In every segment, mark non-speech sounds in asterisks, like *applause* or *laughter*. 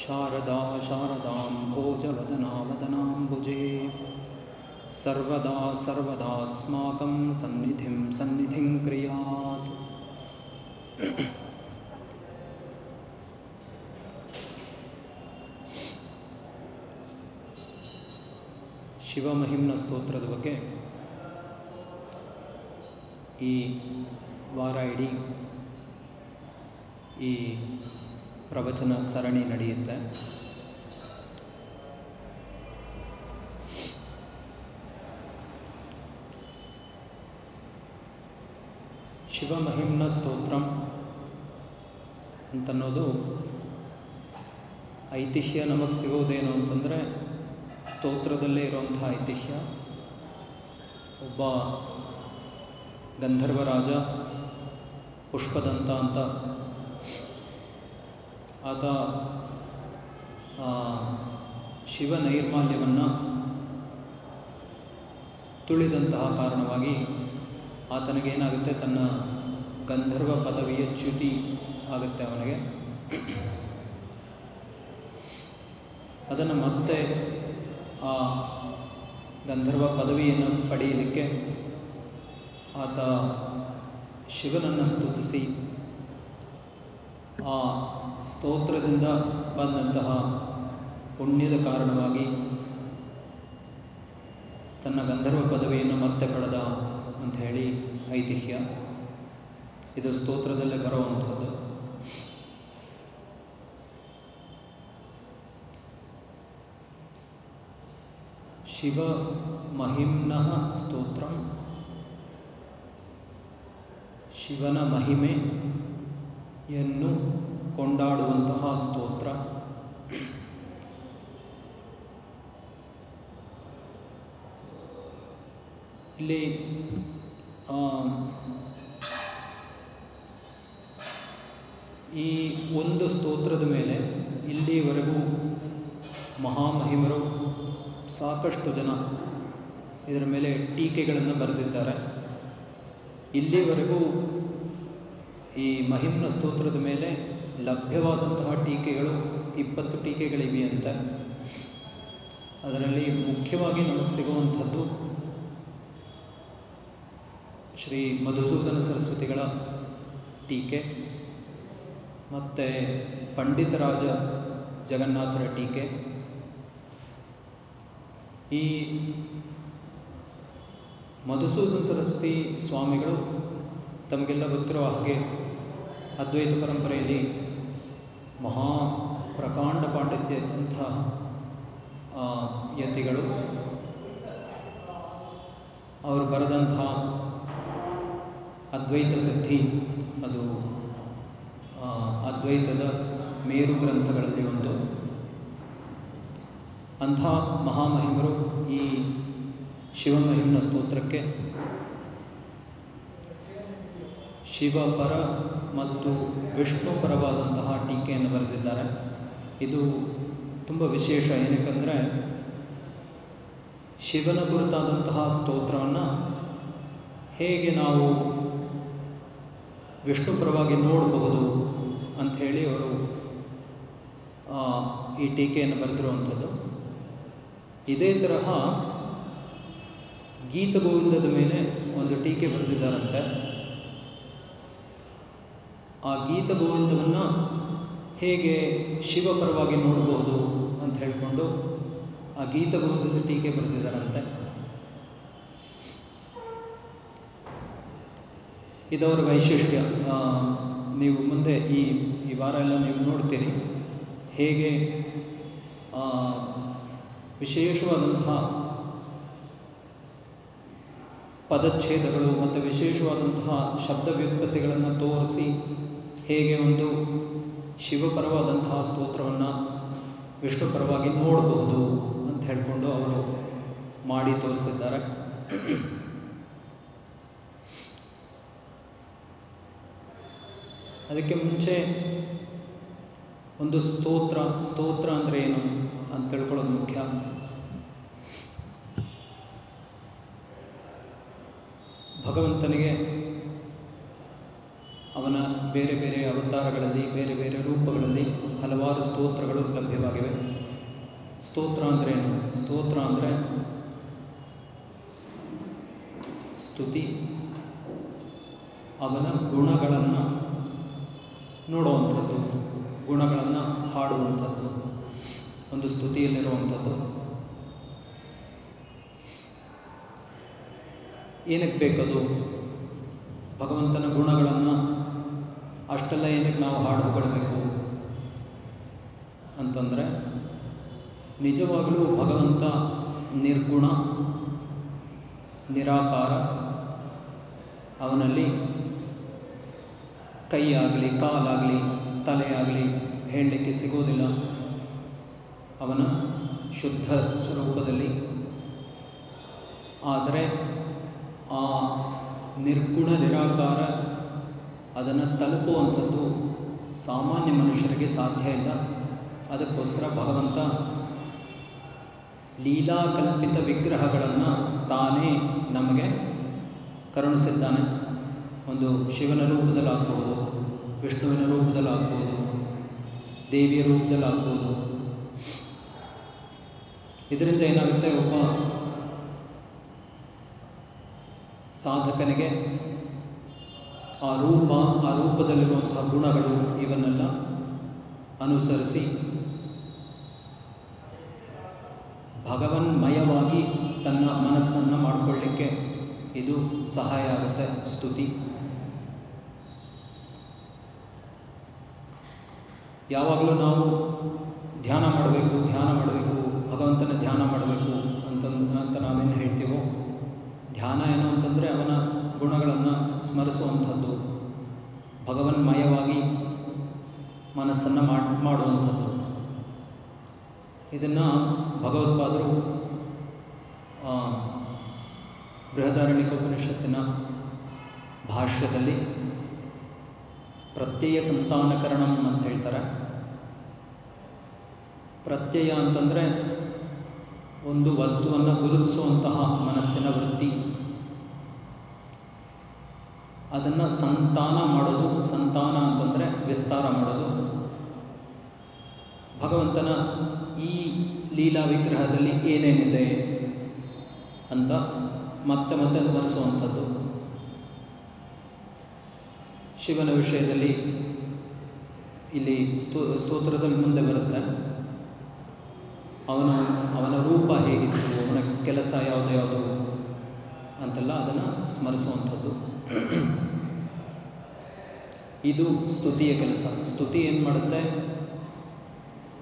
शारदा शारदां भोजवदनावदनाम्बुजे सर्वदा सर्वदास्माकं सन्निधिं सन्निधिं क्रियात् ಶಿವಮಹಿಮ್ನ ಸ್ತೋತ್ರದ ಬಗ್ಗೆ ಈ ವಾರ ಇಡೀ ಈ ಪ್ರವಚನ ಸರಣಿ ನಡೆಯುತ್ತೆ. ಶಿವಮಹಿಮ್ನ ಸ್ತೋತ್ರ ಅಂತನ್ನೋದು ಐತಿಹ್ಯ ನಮಗೆ ಸಿಗೋದೇನು ಅಂತಂದರೆ ಸ್ತೋತ್ರದಲ್ಲೇ ಇರುವಂತಹ ಐತಿಹ್ಯ. ಒಬ್ಬ ಗಂಧರ್ವ ರಾಜ ಪುಷ್ಪದಂತ ಅಂತ ಆತ ಶಿವ ನೈರ್ಮಾಲ್ಯವನ್ನು ತುಳಿದಂತಹ ಕಾರಣವಾಗಿ ಆತನಿಗೇನಾಗುತ್ತೆ? ತನ್ನ ಗಂಧರ್ವ ಪದವಿಯ ಚ್ಯುತಿ ಆಗುತ್ತೆ ಅವನಿಗೆ. ಅದನ್ನು ಮತ್ತೆ ಆ ಗಂಧರ್ವ ಪದವಿಯನ್ನು ಪಡೆಯಲಿಕ್ಕೆ ಆತ ಶಿವನನ್ನು ಸ್ತುತಿಸಿ, ಆ ಸ್ತೋತ್ರದಿಂದ ಬಂದಂತಹ ಪುಣ್ಯದ ಕಾರಣವಾಗಿ ತನ್ನ ಗಂಧರ್ವ ಪದವಿಯನ್ನು ಮತ್ತೆ ಪಡೆದ ಅಂತ ಹೇಳಿ ಐತಿಹ್ಯ. ಇದು ಸ್ತೋತ್ರದಲ್ಲೇ ಬರುವಂಥದ್ದು ಶಿವ ಮಹಿಮ್ನ ಸ್ತೋತ್ರ. ಶಿವನ ಮಹಿಮೆಯನ್ನು ಕೊಂಡಾಡುವಂತಹ ಸ್ತೋತ್ರ. ಇಲ್ಲಿ ಈ ಒಂದು ಸ್ತೋತ್ರದ ಮೇಲೆ ಇಲ್ಲಿವರೆಗೂ ಮಹಾಮಹಿಮರು ಸಾಕಷ್ಟು ಜನ ಇದರ ಮೇಲೆ ಟೀಕೆಗಳನ್ನು ಬರೆದಿದ್ದಾರೆ. ಇಲ್ಲಿವರೆಗೂ ಈ ಮಹಿಮ್ನ ಸ್ತೋತ್ರದ ಮೇಲೆ ಲಭ್ಯವಾದಂತಹ ಟೀಕೆಗಳು ಇಪ್ಪತ್ತು ಟೀಕೆಗಳಿವೆಯಂತೆ ಅದರಲ್ಲಿ ಮುಖ್ಯವಾಗಿ ನಮಗೆ ಸಿಗುವಂಥದ್ದು ಶ್ರೀ ಮಧುಸೂದನ ಸರಸ್ವತಿಗಳ ಟೀಕೆ, ಮತ್ತು ಪಂಡಿತರಾಜ ಜಗನ್ನಾಥರ ಟೀಕೆ. ಈ ಮಧುಸೂದನ ಸರಸ್ವತಿ ಸ್ವಾಮಿಗಳು ತಮಗೆಲ್ಲ ಗೊತ್ತಿರುವ ಹಾಗೆ ಅದ್ವೈತ ಪರಂಪರೆಯಲ್ಲಿ ಮಹಾ ಪ್ರಕಾಂಡ ಪಾಂಡಿತ್ಯ ಇದ್ದಂಥ ಯತಿಗಳು. ಅವರು ಬರೆದಂಥ ಅದ್ವೈತ ಸಿದ್ಧಿ, ಅದು ಅದ್ವೈತದ ಮೇರು ಗ್ರಂಥಗಳಲ್ಲಿ ಒಂದು. ಅಂಥ ಮಹಾಮಹಿಮರು ಈ ಶಿವಮಹಿಮ್ನ ಸ್ತೋತ್ರಕ್ಕೆ ಶಿವಪರ ಮತ್ತು ವಿಷ್ಣು ಪರವಾದಂತಹ ಟೀಕೆಯನ್ನು ಬರೆದಿದ್ದಾರೆ. ಇದು ತುಂಬ ವಿಶೇಷ, ಏನಕ್ಕಂದರೆ ಶಿವನ ಕುರಿತಾದಂತಹ ಸ್ತೋತ್ರವನ್ನು ಹೇಗೆ ನಾವು ವಿಷ್ಣು ಪರವಾಗಿ ನೋಡಬಹುದು ಹೇಳಿ ಅವರು ಈ ಟೀಕೆಯನ್ನು ಬರೆದಿರುವಂಥದ್ದು. ಇದೇ ತರಹ ಗೀತಗೋವಿಂದದ ಮೇಲೆ ಒಂದು ಟೀಕೆ ಬರೆದಿದ್ದಾರಂತೆ. ಆ ಗೀತ ಗೋವಿಂದವನ್ನು ಹೇಗೆ ಶಿವಪರವಾಗಿ ನೋಡಬಹುದು ಅಂತ ಹೇಳಿಕೊಂಡು ಆ ಗೀತ ಭವಂತದ ಟೀಕೆ ಬರೆದಿದ್ದಾರಂತೆ. ಇದವರ ವೈಶಿಷ್ಟ್ಯ ನೀವು ಮುಂದೆ ಈ ಈ ವಾರ ಎಲ್ಲ ನೀವು ನೋಡ್ತೀರಿ. ಹೇಗೆ ವಿಶೇಷವಾದಂತಹ ಪದಚ್ಛೇದಗಳು ಮತ್ತು ವಿಶೇಷವಾದಂತಹ ಶಬ್ದ ವ್ಯುತ್ಪತ್ತಿಗಳನ್ನು ತೋರಿಸಿ ಹೇಗೆ ಒಂದು ಶಿವಪರವಾದಂತಹ ಸ್ತೋತ್ರವನ್ನು ವಿಷ್ಣುಪರವಾಗಿ ನೋಡಬಹುದು ಅಂತ ಹೇಳಿಕೊಂಡು ಅವರು ಮಾಡಿ ತೋರಿಸಿದ್ದಾರೆ. ಅದಕ್ಕೆ ಮುಂಚೆ ಒಂದು ಸ್ತೋತ್ರ ಸ್ತೋತ್ರ ಅಂದರೆ ಏನು ಅಂತ ತಿಳ್ಕೊಳ್ಳೋದು ಮುಖ್ಯ. ಭಗವಂತನಿಗೆ ಅವನ ಬೇರೆ ಬೇರೆ ಅವತಾರಗಳಲ್ಲಿ, ಬೇರೆ ಬೇರೆ ರೂಪಗಳಲ್ಲಿ ಹಲವಾರು ಸ್ತೋತ್ರಗಳು ಲಭ್ಯವಾಗಿವೆ. ಸ್ತೋತ್ರ ಅಂದ್ರೇನು ಸ್ತೋತ್ರ ಅಂದರೆ ಸ್ತುತಿ. ಅವನ ಗುಣಗಳನ್ನು ನೋಡುವಂಥದ್ದು, ಗುಣಗಳನ್ನು ಹಾಡುವಂಥದ್ದು, ಒಂದು ಸ್ತುತಿಯಲ್ಲಿರುವಂಥದ್ದು. ಏನಕ್ಕೆ ಬೇಕದು? ಭಗವಂತನ ಗುಣಗಳನ್ನು ಅಷ್ಟೆಲ್ಲ ಏನಕ್ಕೆ ನಾವು ಹಾಡು ಹೊಗಳಬೇಕು? ಅಂತಂದರೆ, ನಿಜವಾಗಲೂ ಭಗವಂತ ನಿರ್ಗುಣ, ನಿರಾಕಾರ, ಅವನಲ್ಲಿ ಕೈಯಾಗಲಿ, ಕಾಲಾಗಲಿ ತಲೆ ಆಗಲಿ ಹೇಳಲಿಕ್ಕೆ ಸಿಗೋದಿಲ್ಲ. ಅವನ ಶುದ್ಧ ಸ್ವರೂಪದಲ್ಲಿ. ಆದರೆ ಆ ನಿರ್ಗುಣ, ನಿರಾಕಾರ ಅದನ್ನು ತಲುಪುವಂಥದ್ದು ಸಾಮಾನ್ಯ ಮನುಷ್ಯರಿಗೆ ಸಾಧ್ಯ ಇಲ್ಲ. ಅದಕ್ಕೋಸ್ಕರ ಭಗವಂತ ಲೀಲಾಕಲ್ಪಿತ ವಿಗ್ರಹಗಳನ್ನು ತಾನೇ ನಮಗೆ ಕರುಣಿಸಿದ್ದಾನೆ. ಒಂದು ಶಿವನ ರೂಪದಲ್ಲಾಗ್ಬೋದು, ವಿಷ್ಣುವಿನ ರೂಪದಲ್ಲಾಗ್ಬೋದು, ದೇವಿಯ ರೂಪದಲ್ಲಾಗ್ಬೋದು. ಇದರಿಂದ ಏನಾಗುತ್ತೆ ಒಬ್ಬ ಸಾಧಕನಿಗೆ ಆ ರೂಪ, ಆ ರೂಪದಲ್ಲಿರುವಂತಹ ಗುಣಗಳು ಇವನ್ನೆಲ್ಲ ಅನುಸರಿಸಿ ಭಗವನ್ಮಯವಾಗಿ ತನ್ನ ಮನಸ್ಸನ್ನು ಮಾಡಿಕೊಳ್ಳಿಕ್ಕೆ ಇದು ಸಹಾಯ ಆಗುತ್ತೆ. ಸ್ತುತಿ. ಯಾವಾಗಲೂ ನಾವು ಧ್ಯಾನ ಮಾಡಬೇಕು ಧ್ಯಾನ ಮಾಡಬೇಕು, ಭಗವಂತನ ಧ್ಯಾನ ಮಾಡಬೇಕು ಅಂತಂದು ಅಂತ ನಾವೇನು ಹೇಳ್ತೀವೋ, ಧ್ಯಾನ ಏನು ಅಂತಂದರೆ ಅವನ ಗುಣಗಳನ್ನು ಸ್ಮರಿಸುವಂಥದ್ದು ಭಗವನ್ಮಯವಾಗಿ ಮನಸ್ಸನ್ನು ಮಾಡುವಂಥದ್ದು. ಇದನ್ನು ಭಗವತ್ಪಾದರು ಬೃಹದಾರಣ್ಯಕೋಪನಿಷತ್ತಿನ ಭಾಷ್ಯದಲ್ಲಿ ಪ್ರತ್ಯಯ ಸಂತಾನಕರಣಂ ಅಂತ ಹೇಳ್ತಾರೆ. ಪ್ರತ್ಯಯ ಅಂತಂದರೆ ಒಂದು ವಸ್ತುವನ್ನು ಗುರುತಿಸುವಂತಹ ಮನಸ್ಸಿನ ವೃತ್ತಿ. ಅದನ್ನು ಸಂತಾನ ಮಾಡೋದು, ಸಂತಾನ ಅಂತಂದರೆ ವಿಸ್ತಾರ ಮಾಡೋದು. ಭಗವಂತನ ಈ ಲೀಲಾ ವಿಗ್ರಹದಲ್ಲಿ ಏನೇನಿದೆ ಅಂತ ಮತ್ತೆ ಮತ್ತೆ ಸ್ಮರಿಸುವಂಥದ್ದು. ಶಿವನ ವಿಷಯದಲ್ಲಿ ಇಲ್ಲಿ ಸ್ತೋ, ಸ್ತೋತ್ರದಲ್ಲಿ ಮುಂದೆ ಬರುತ್ತೆ. ಅವನು, ಅವನ ರೂಪ ಹೇಗಿತ್ತು, ಅವನ ಕೆಲಸ ಯಾವುದು ಯಾವುದು ಅಂತೆಲ್ಲ ಅದನ್ನು ಸ್ಮರಿಸುವಂಥದ್ದು. *clears throat* ಇದು ಸ್ತುತಿಯ ಕೆಲಸ. ಸ್ತುತಿ ಏನು ಮಾಡುತ್ತೆ?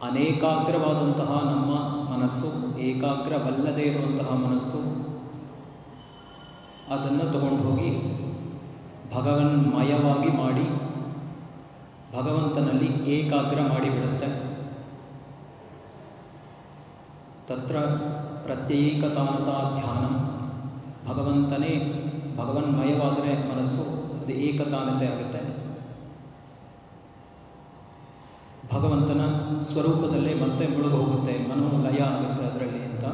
ಅನೇಕಾಗ್ರವಾದಂತಹ ನಮ್ಮ ಮನಸ್ಸು, ಏಕಾಗ್ರವಲ್ಲದೆ ಇರುವಂತಹ ಮನಸ್ಸು, ಅದನ್ನು ತಗೊಂಡು ಹೋಗಿ ಭಗವನ್ಮಯವಾಗಿ ಮಾಡಿ, ಭಗವಂತನಲ್ಲಿ ಏಕಾಗ್ರ ಮಾಡಿಬಿಡುತ್ತೆ. ತತ್ರ ಪ್ರತ್ಯೇಕತಾನತಾ ಧ್ಯಾನ. ಭಗವಂತನೇ ಭಗವನ್ಮಯವಾದರೆ ಮನಸ್ಸು ಅದು ಏಕತಾನತೆ ಆಗುತ್ತೆ. ಭಗವಂತನ ಸ್ವರೂಪದಲ್ಲೇ ಮತ್ತೆ ಮುಳುಗು ಹೋಗುತ್ತೆ ಮನೋಲಯ ಆಗುತ್ತೆ ಅದರಲ್ಲಿ ಅಂತ.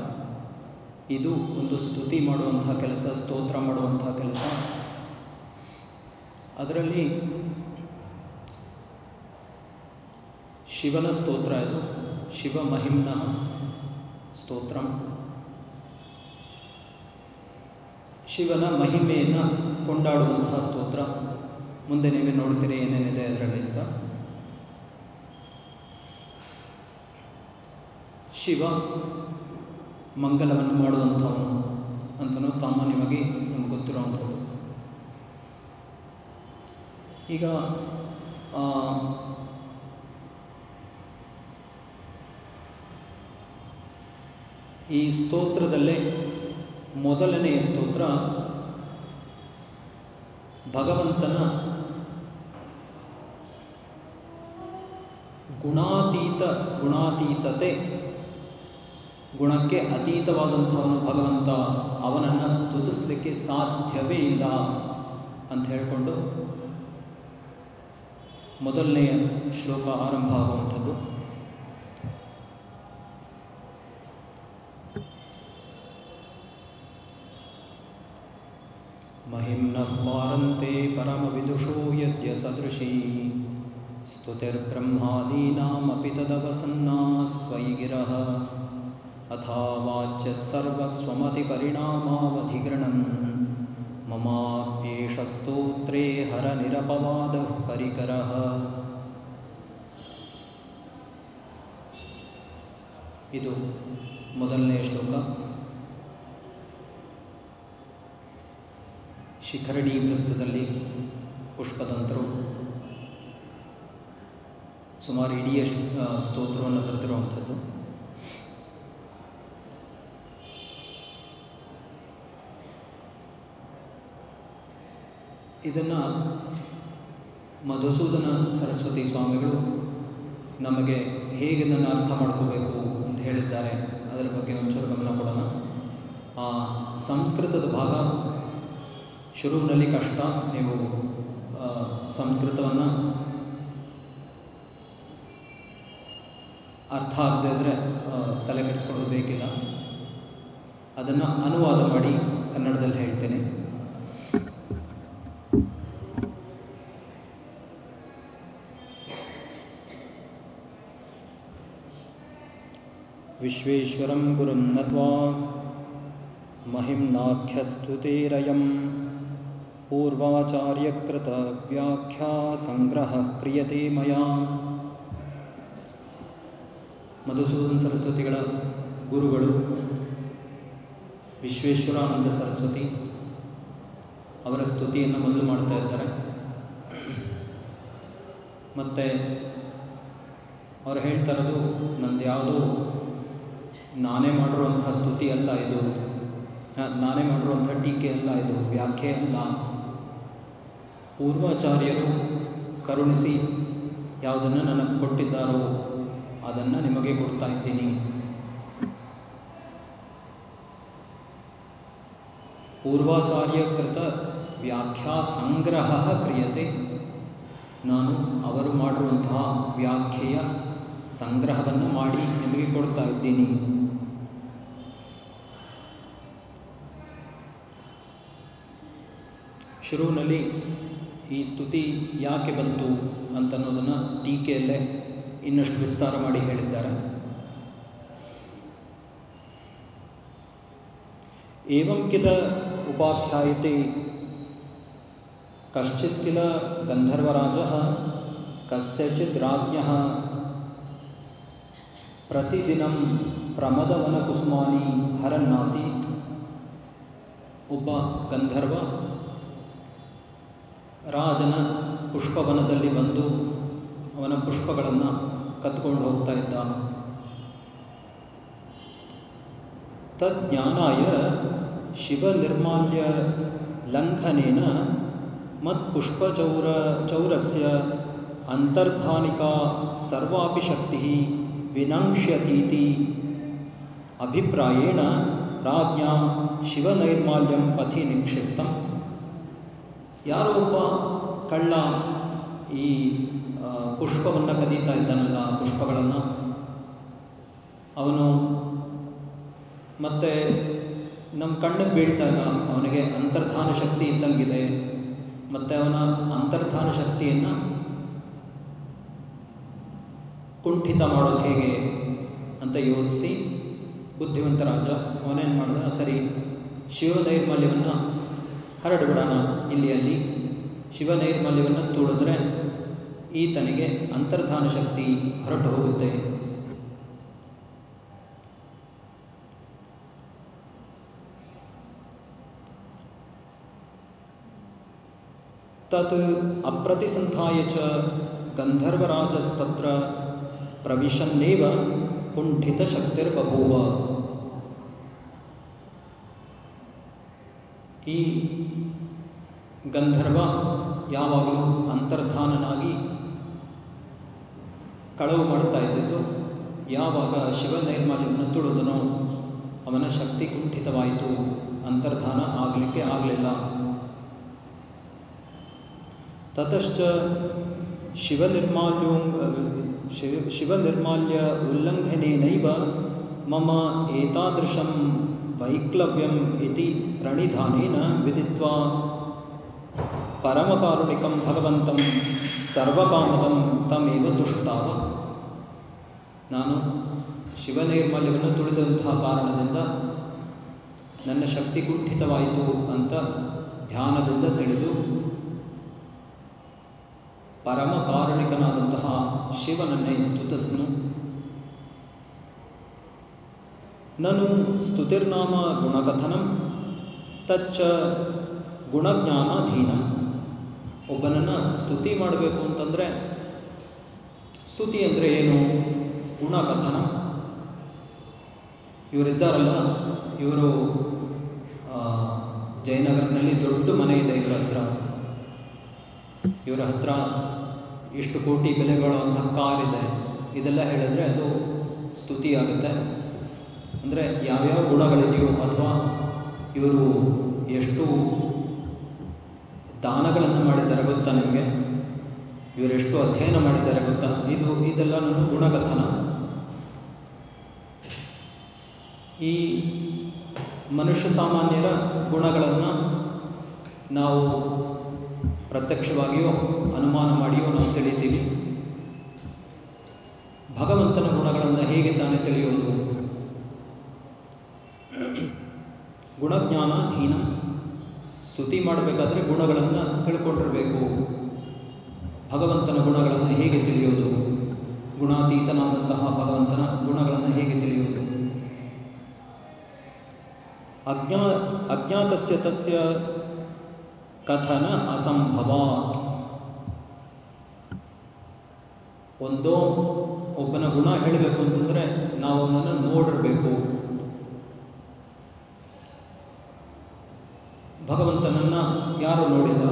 ಇದು ಒಂದು ಸ್ತುತಿ ಮಾಡುವಂತಹ ಕೆಲಸ, ಸ್ತೋತ್ರ ಮಾಡುವಂತಹ ಕೆಲಸ. ಅದರಲ್ಲಿ ಶಿವನ ಸ್ತೋತ್ರ ಇದು ಶಿವ ಮಹಿಮ್ನ ಸ್ತೋತ್ರ. ಶಿವನ ಮಹಿಮೆಯನ್ನು ಕೊಂಡಾಡುವಂತಹ ಸ್ತೋತ್ರ. ಮುಂದೆ ನೀವೇ ನೋಡ್ತೀರಿ ಏನೇನಿದೆ ಅದರಲ್ಲಿ ಅಂತ. ಶಿವ ಮಂಗಲವನ್ನು ಮಾಡುವಂಥವನು ಅಂತಲೂ ಸಾಮಾನ್ಯವಾಗಿ ನಮ್ಗೆ ಗೊತ್ತಿರುವಂಥದ್ದು. ಈಗ ಈ ಸ್ತೋತ್ರದಲ್ಲೇ ಮೊದಲನೆಯ ಸ್ತೋತ್ರ ಭಗವಂತನ ಗುಣಾತೀತ ಗುಣಾತೀತತೆ. ಗುಣಕ್ಕೆ ಅತೀತವಾದಂಥವನು ಭಗವಂತ, ಅವನನ್ನು ಸ್ತುತಿಸಲಿಕ್ಕೆ ಸಾಧ್ಯವೇ ಇಲ್ಲ ಅಂತ ಹೇಳಿಕೊಂಡು ಮೊದಲನೆಯ ಶ್ಲೋಕ ಆರಂಭ ಆಗುವಂಥದ್ದು. महिम्नः पारन्ते परमविदुषो यद्य सदृशी स्तुतिर्ब्रह्मादीनामपि तदवसन्नास्त्वयि गिरः अथा वाच्यः सर्वस्वमतिपरिणामावधिगृणन् ममाप्येष स्तोत्रे हरनिरपवादः परिकरः ಇದು ಮೊದಲನೆಯ ಶ್ಲೋಕ ಶಿಖರಣಿ ವೃತ್ತದಲ್ಲಿ ಪುಷ್ಪದಂತರು ಸುಮಾರು ಇಡೀ ಸ್ತೋತ್ರವನ್ನು ಬರೆದಿರುವಂಥದ್ದು ಇದನ್ನ ಮಧುಸೂದನ ಸರಸ್ವತಿ ಸ್ವಾಮಿಗಳು ನಮಗೆ ಹೇಗೆ ಇದನ್ನು ಅರ್ಥ ಮಾಡ್ಕೋಬೇಕು ಅಂತ ಹೇಳಿದ್ದಾರೆ. ಅದರ ಬಗ್ಗೆ ಒಂಚೂರು ಗಮನ ಕೊಡೋಣ. ಆ ಸಂಸ್ಕೃತದ ಭಾಗ, ಶುರುವಿನಲ್ಲಿ ಕಷ್ಟ, ನೀವು ಸಂಸ್ಕೃತವನ್ನು ಅರ್ಥ ಆಗದೆ ಇದ್ರೆ ತಲೆ ಕೆಡಿಸ್ಕೊಳ್ಳೋದು ಬೇಕಿಲ್ಲ ಅದನ್ನು ಅನುವಾದ ಮಾಡಿ ಕನ್ನಡದಲ್ಲಿ ಹೇಳ್ತೇನೆ विश्वेश्वरं गुरुं नत्वा महिम्नाख्यस्तुतेरयं पूर्वाचार्यकृतव्याख्यासङ्ग्रहः क्रियते मया ಮಧುಸೂದನ್ ಸರಸ್ವತಿಗಳ ಗುರುಗಳು ವಿಶ್ವೇಶ್ವರಾನಂದ ಸರಸ್ವತಿ ಅವರ ಸ್ತುತಿಯನ್ನು ಮೊದಲು ಮಾಡ್ತಾ ಇದ್ದಾರೆ ಮತ್ತೆ ಅವ್ರು ಹೇಳ್ತಾ ಇರೋದು ನಂದು ಯಾವುದೋ ನಾನೇ ಮಾಡಿರುವಂಥ ಸ್ತುತಿ ಅಲ್ಲ ಇದು ನಾನೇ ಮಾಡಿರುವಂಥ ಟೀಕೆ ಅಲ್ಲ ಇದು ವ್ಯಾಖ್ಯೆ ಅಲ್ಲ ಪೂರ್ವಾಚಾರ್ಯರು ಕರುಣಿಸಿ ಯಾವುದನ್ನು ನನಗೆ ಕೊಟ್ಟಿದ್ದಾರೋ ಅದನ್ನು ನಿಮಗೆ ಕೊಡ್ತಾ ಇದ್ದೀನಿ. ಪೂರ್ವಾಚಾರ್ಯಕೃತ ವ್ಯಾಖ್ಯಾ ಸಂಗ್ರಹ ಕ್ರಿಯತೆ. ನಾನು ಅವರು ಮಾಡಿರುವಂತಹ ವ್ಯಾಖ್ಯೆಯ ಸಂಗ್ರಹವನ್ನು ಮಾಡಿ ನಿಮಗೆ ಕೊಡ್ತಾ ಇದ್ದೀನಿ. ಶುರುವಿನಲ್ಲಿ ಈ ಸ್ತುತಿ ಯಾಕೆ ಬಂತು ಅಂತನ್ನೋದನ್ನು ಟೀಕೆಯಲ್ಲೇ ಇನ್ನಷ್ಟು ವಿಸ್ತಾರ ಮಾಡಿ ಹೇಳಿದ್ದಾರೆ. ಏವಂ ಕಿಲ ಉಪಾಖ್ಯಾಯತೆ ಕಶ್ಚಿತ್ ಕಿಲ ಗಂಧರ್ವರಾಜ ಕಸ್ಯಚಿತ್ ರಾಜ್ಞ ಪ್ರತಿದಿನಂ ಪ್ರಮದವನ ಕುಸುಮಾನಿ ಹರನ್ನಾಸೀತ್ ಒಬ್ಬ ಗಂಧರ್ವ ರಾಜನ ಪುಷ್ಪವನದಲ್ಲಿ ಬಂದು ಅವನ ಪುಷ್ಪಗಳನ್ನು ಕತ್ಕೊಂಡು ಹೋಗ್ತಾ ಇದ್ದ ತಜ್ಞಾನಾಯ ಶಿವನಿರ್ಮಾಲ್ಯ ಲಂಘನೇನ ಮತ್ಪುಷ್ಪಚೌರ ಚೌರಸ್ಯ ಅಂತರ್ಧಾನಿಕಾ ಸರ್ವಾಪಿ ಶಕ್ತಿ ವಿನಂಶ್ಯತೀತಿ ಅಭಿಪ್ರಾಯೇಣ ರಾಜ್ಞಾ ಶಿವನೈರ್ಮಾಲ್ಯಂ ಪಥಿ ನಿಕ್ಷಿಪ್ತಂ. ಯಾರೋ ಒಬ್ಬ ಕಳ್ಳ ಈ ಪುಷ್ಪವನ್ನು ಕದೀತಾ ಇದ್ದಾನಲ್ಲ ಪುಷ್ಪಗಳನ್ನು? ಅವನು ಮತ್ತೆ ನಮ್ಮ ಕಣ್ಣಿಗೆ ಬೀಳ್ತಾ ಇಲ್ಲ. ಅವನಿಗೆ ಅಂತರ್ಧಾನ ಶಕ್ತಿ ಇದ್ದಂಗಿದೆ. ಮತ್ತೆ ಅವನ ಅಂತರ್ಧಾನ ಶಕ್ತಿಯನ್ನು ಕುಂಠಿತ ಮಾಡೋದು ಹೇಗೆ ಅಂತ ಯೋಚಿಸಿ ಬುದ್ಧಿವಂತ ರಾಜ ಅವನೇನು ಮಾಡಿದ? ಸರಿ, ಶಿವನೈರ್ಮಲ್ಯವನ್ನು ಹರಡಿಬಿಡೋಣ ಇಲ್ಲಿ ಅಲ್ಲಿ ಶಿವನೈರ್ಮಲ್ಯವನ್ನು ತುಳಿದ್ರೆ ಈತನಿಗೆ ಅಂತರ್ಧಾನ ಶಕ್ತಿ ಹೊರಟು ಹೋಗುತ್ತೆ. ತತ್ ಅಪ್ರತಿಸಂಧಾಯ ಚ ಗಂಧರ್ವರಾಜಸ್ತತ್ರ ಪ್ರವಿಶನ್ನೇವ ಕುಂಠಿತ ಶಕ್ತಿರ್ಬಭೂವ ಈ ಗಂಧರ್ವ ಯಾವಾಗಲೂ ಅಂತರ್ಧಾನನಾಗಿ ಕಳವು ಮಾಡ್ತಾ ಇದ್ದಿದ್ದು, ಯಾವಾಗ ಶಿವನೈರ್ಮಾಲ್ಯವನ್ನು ತುಳಿದನೋ ಅವನ ಶಕ್ತಿ ಕುಂಠಿತವಾಯಿತು. ಅಂತರ್ಧಾನ ಆಗಲಿಕ್ಕೆ ಆಗಲಿಲ್ಲ. ತತಶ್ಚ ಶಿವನಿರ್ಮಾಲ್ಯೋ ಶಿವ ಶಿವನಿರ್ಮಾಲ್ಯ ಉಲ್ಲಂಘನೇನೈವ ಮಮ ಏತಾದೃಶಂ ವೈಕ್ಲವ್ಯಂ ಇತಿ ಪ್ರಣಿಧಾನೇನ ವಿದಿತ್ವ ಪರಮಕಾರುಣಿಕಂ ಭಗವಂತಂ ಸರ್ವಕಾಮದಂ ತಮೇವ ತುಷ್ಟಾವ. ನಾನು ಶಿವನೈರ್ಮಲ್ಯವನ್ನು ತುಳಿದಂತಹ ಕಾರಣದಿಂದ ನನ್ನ ಶಕ್ತಿ ಕುಂಠಿತವಾಯಿತು ಅಂತ ಧ್ಯಾನದಿಂದ ತಿಳಿದು ಪರಮ ಕಾರುಣಿಕನಾದಂತಹ ಶಿವನನ್ನೇ ಸ್ತುತಸ್ನು ನಾನು ಸ್ತುತಿರ್ನಾಮ ಗುಣಕಥನಂ ತಚ್ಚ ಗುಣಜ್ಞಾನಾಧೀನ. ಒಬ್ಬನನ್ನು ಸ್ತುತಿ ಮಾಡಬೇಕು ಅಂತಂದರೆ, ಸ್ತುತಿ ಅಂದರೆ ಏನು? ಗುಣಕಥನ. ಇವರಿದ್ದಾರಲ್ಲ, ಇವರು ಜಯನಗರದಲ್ಲಿ ದೊಡ್ಡ ಮನೆ ಇದೆ ಇವರ ಹತ್ರ. ಇವರ ಹತ್ರ ಇಷ್ಟು ಕೋಟಿ ಬೆಲೆ ಬಾಳುವಂಥ ಕಾರ್ ಇದೆ. ಇದೆಲ್ಲ ಹೇಳಿದ್ರೆ ಅದು ಸ್ತುತಿ ಆಗುತ್ತೆ. ಅಂದರೆ ಯಾವ್ಯಾವ ಗುಣಗಳಿದೆಯೋ ಅಥವಾ ಇವರು ಎಷ್ಟು ದಾನಗಳನ್ನು ಮಾಡಿದ್ದಾರೆ ಗೊತ್ತಾ ನಿಮಗೆ? ಇವರೆಷ್ಟು ಅಧ್ಯಯನ ಮಾಡಿದ್ದಾರೆ ಗೊತ್ತಾ? ಇದು, ಇದೆಲ್ಲ ನನ್ನ ಗುಣಕಥನ. ಈ ಮನುಷ್ಯ ಸಾಮಾನ್ಯರ ಗುಣಗಳನ್ನು ನಾವು ಪ್ರತ್ಯಕ್ಷವಾಗಿಯೋ, ಅನುಮಾನ ಮಾಡಿಯೋ ನಾವು ತಿಳಿತೀವಿ. ಭಗವಂತನ ಗುಣಗಳನ್ನು ಹೇಗೆ ತಾನೇ ತಿಳಿಯೋದು? ಗುಣಜ್ಞಾನಾಧೀನ. ಸ್ತುತಿ ಮಾಡಬೇಕಾದ್ರೆ ಗುಣಗಳನ್ನು ತಿಳ್ಕೊಂಡಿರಬೇಕು. ಭಗವಂತನ ಗುಣಗಳನ್ನು ಹೇಗೆ ತಿಳಿಯೋದು? ಗುಣಾತೀತನಾದಂತಹ ಭಗವಂತನ ಗುಣಗಳನ್ನು ಹೇಗೆ ತಿಳಿಯೋದು? ಅಜ್ಞಾ, ಅಜ್ಞಾತಸ್ಯ ತಸ್ಯ ಕಥನ ಅಸಂಭವಾತ್ ಒಂದೋ ಒಬ್ಬನ ಗುಣ ಹೇಳಬೇಕು ಅಂತಂದ್ರೆ ನಾವು ಅವನನ್ನು ನೋಡಿರಬೇಕು. ಭಗವಂತನನ್ನ ಯಾರು ನೋಡಿಲ್ಲ?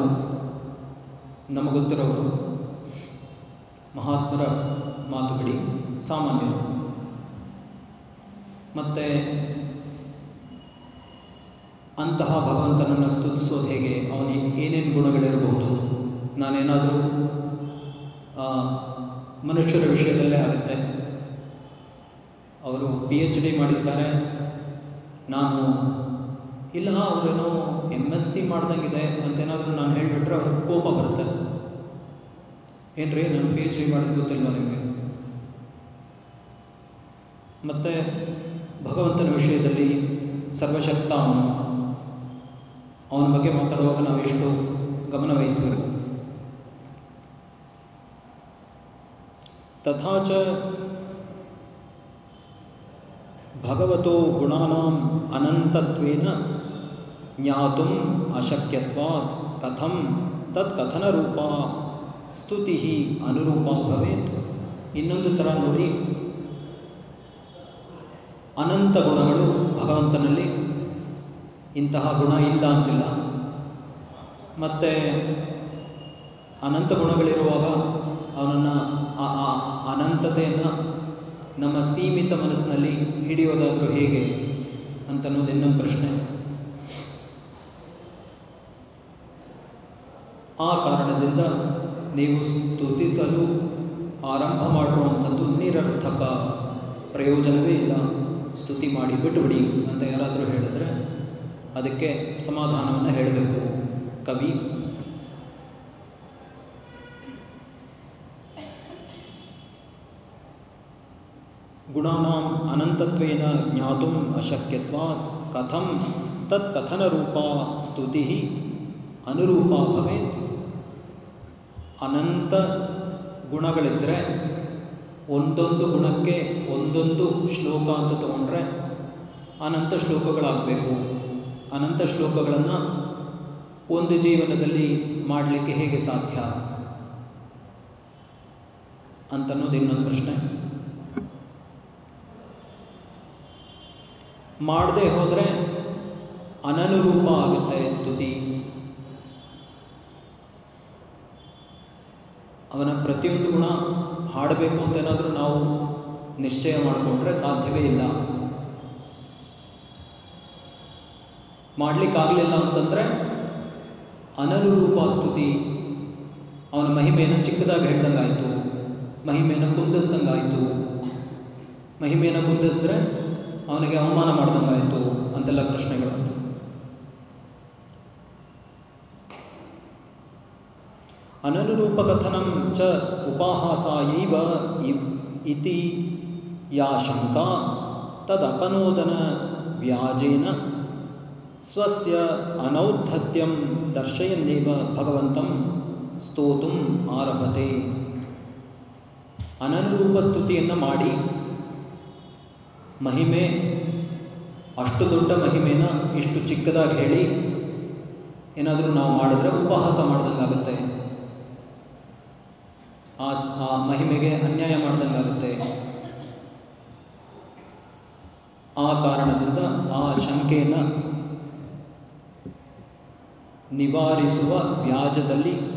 ನಮಗೊತ್ತಿರೋರು ಮಹಾತ್ಮರ ಮಾತುಗಡಿ ಸಾಮಾನ್ಯರು ಮತ್ತೆ ಅಂತಹ ಭಗವಂತನನ್ನು ಸ್ತುತಿಸೋದು ಹೇಗೆ? ಅವನಿಗೆ ಏನೇನು ಗುಣಗಳಿರಬಹುದು? ನಾನೇನಾದರೂ ಮನುಷ್ಯರ ವಿಷಯದಲ್ಲೇ ಆಗುತ್ತೆ. ಅವರು ಪಿ ಎಚ್ ಡಿ ಮಾಡಿದ್ದಾರೆ. ನಾನು, ಇಲ್ಲ, ಅವರೇನೋ ಎಂ ಎಸ್ ಸಿ ಮಾಡ್ದಂಗಿದೆ ಅಂತೇನಾದರೂ ನಾನು ಹೇಳಿಬಿಟ್ರೆ ಅವ್ರಿಗೆ ಕೋಪ ಬರುತ್ತೆ. ಏನ್ರಿ, ನಾನು ಪಿ ಎಚ್ ಡಿ ಮಾಡೋದು ಗೊತ್ತಿಲ್ವಾ ನಿಮಗೆ? ಮತ್ತೆ ಭಗವಂತನ ವಿಷಯದಲ್ಲಿ ಸರ್ವಶಕ್ತ. ಅವನು ಅವನ ಬಗ್ಗೆ ಮಾತಾಡುವಾಗ ನಾವು ಎಷ್ಟು ಗಮನ ವಹಿಸಬೇಕು? ತಥಾಚ ಭಗವತೋ ಗುಣಾನಾಂ ಅನಂತತ್ವೇನ ಜ್ಞಾತುಂ ಅಶಕ್ಯತ್ವಾತ್ ಕಥಂ ತತ್ ಕಥನರೂಪ ಸ್ತುತಿ ಅನುರೂಪ ಭವೇತ್. ಇನ್ನೊಂದು ಥರ ನೋಡಿ. ಅನಂತ ಗುಣಗಳು ಭಗವಂತನಲ್ಲಿ. ಇಂತಹ ಗುಣ ಇಲ್ಲ ಅಂತಿಲ್ಲ. ಮತ್ತೆ ಅನಂತ ಗುಣಗಳಿರುವಾಗ ಅವನನ್ನು ಆ ಅನಂತತೆಯನ್ನು ನಮ್ಮ ಸೀಮಿತ ಮನಸ್ಸಿನಲ್ಲಿ ಹಿಡಿಯೋದಾದರೂ ಹೇಗೆ ಅಂತನ್ನೋದು ಇನ್ನೊಂದು ಪ್ರಶ್ನೆ. ಆ ಕಾರಣದಿಂದ ನೀವು ಸ್ತುತಿಸಲು ಆರಂಭ ಮಾಡಿರುವಂಥದ್ದು ನಿರರ್ಥಕ. ಪ್ರಯೋಜನವೇ ಇಲ್ಲ. ಸ್ತುತಿ ಮಾಡಿ ಬಿಟ್ಟುಬಿಡಿ ಅಂತ ಯಾರಾದರೂ ಹೇಳಿದ್ರೆ ಅದಕ್ಕೆ ಸಮಾಧಾನವನ್ನು ಹೇಳಬೇಕು. ಕವಿ. ಗುಣಾನಾಂ ಅನಂತತ್ವೇನ ಜ್ಞಾತುಂ ಅಶಕ್ಯತ್ವಾತ್ ಕಥಂ ತತ್ ಕಥನರೂಪ ಸ್ತುತಿ. ಅನುರೂಪ ಭವೇತ್. ಅನಂತ ಗುಣಗಳಿದ್ದರೆ ಒಂದೊಂದು ಗುಣಕ್ಕೆ ಒಂದೊಂದು ಶ್ಲೋಕ ಅಂತ ತಗೊಂಡ್ರೆ ಅನಂತ ಶ್ಲೋಕಗಳಾಗಬೇಕು. ಅನಂತ ಶ್ಲೋಕಗಳನ್ನು ಒಂದು ಜೀವನದಲ್ಲಿ ಮಾಡಲಿಕ್ಕೆ ಹೇಗೆ ಸಾಧ್ಯ? ಅಂತನ್ನೋದು ಇನ್ನೊಂದು ಪ್ರಶ್ನೆ. ಮಾಡದೆ ಹೋದರೆ ಅನನುರೂಪ ಆಗುತ್ತೆ ಸ್ತುತಿ ಅವನ ಪ್ರತಿಯೊಂದು ಗುಣ ಹಾಡಬೇಕು ಅಂತ ಏನಾದರೂ ನಾವು ನಿಶ್ಚಯ ಮಾಡಿಕೊಂಡ್ರೆ ಸಾಧ್ಯವೇ ಇಲ್ಲ. ಮಾಡಲಿಕ್ಕಾಗಲಿಲ್ಲ ಅಂತಂದರೆ ಅನನುರೂಪ ಸ್ತುತಿ. ಅವನ ಮಹಿಮೆಯನ್ನು ಚಿಕ್ಕದಾಗಿ ಹೇಳ್ದಂಗಾಯ್ತು. ಮಹಿಮೆಯನ್ನು ಕುಂದಿಸ್ದಂಗಾಯಿತು. ಮಹಿಮೆಯನ್ನು ಕುಂದಿಸಿದ್ರೆ ಅವನಿಗೆ ಅವಮಾನ ಮಾಡ್ದಂಗಾಯಿತು ಅಂತೆಲ್ಲ ಪ್ರಶ್ನೆಗಳು. ಅನನುರೂಪಕಥನಂ ಚ ಉಪಾಹಾಸಾಯೈವ ಇತಿ ಯಾ ಶಂಕಾ ತದಪನೋದನ ವ್ಯಾಜೇನ ಸ್ವಸ್ಯ ಅನೌದ್ಧತ್ಯಂ ದರ್ಶಯನ್ನೇವ ಭಗವಂತಂ ಸ್ತೋತುಂ ಆರಭತೆ ಅನನುರೂಪ ಸ್ತುತಿಯನ್ನು ಮಾಡಿ ಮಹಿಮೆ, ಅಷ್ಟು ದೊಡ್ಡ ಮಹಿಮೆನ ಇಷ್ಟು ಚಿಕ್ಕದಾಗಿ ಹೇಳಿ ಏನಾದರೂ ನಾವು ಮಾಡಿದ್ರೆ ಉಪಹಾಸ ಮಾಡ್ದಂಗಾಗುತ್ತೆ. ಆ ಮಹಿಮೆಗೆ ಅನ್ಯಾಯ ಮಾಡ್ದಂಗಾಗುತ್ತೆ. ಆ ಕಾರಣದಿಂದ ಆ ಶಂಕೆಯನ್ನು ನಿವಾರಿಸುವ ವ್ಯಾಜದಲ್ಲಿ